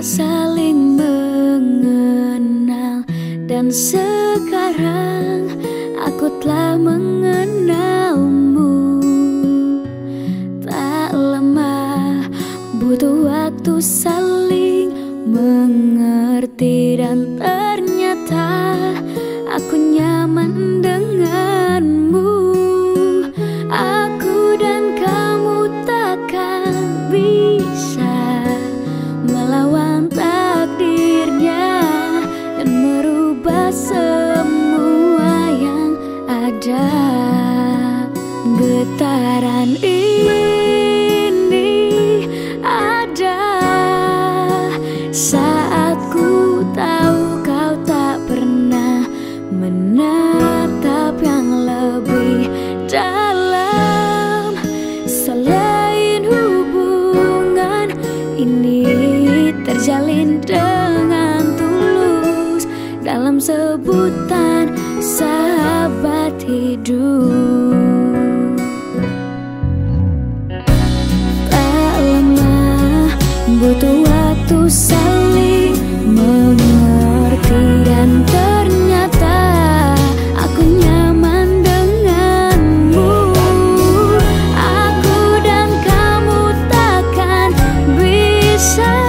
saling mengenal. Dan sekarang aku telah mengenalmu. Tak lemah butuh waktu saling mengerti. Dan ternyata merubah semua yang ada. Getaran ini ada. Saat ku tahu kau tak pernah menatap sahabat hidup. Tak lama butuh waktu saling mengerti dan ternyata aku nyaman denganmu. Aku dan kamu takkan bisa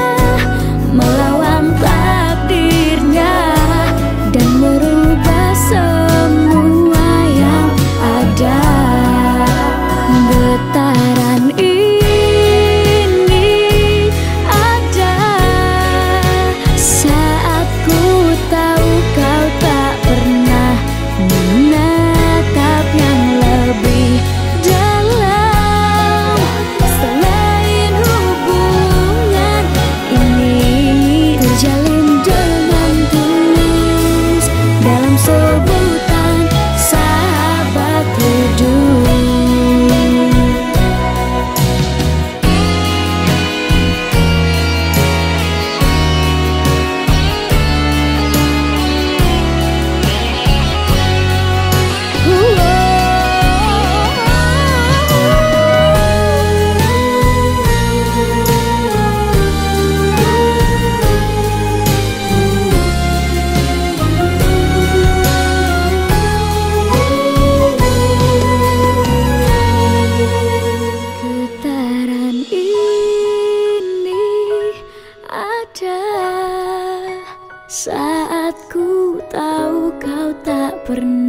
pernah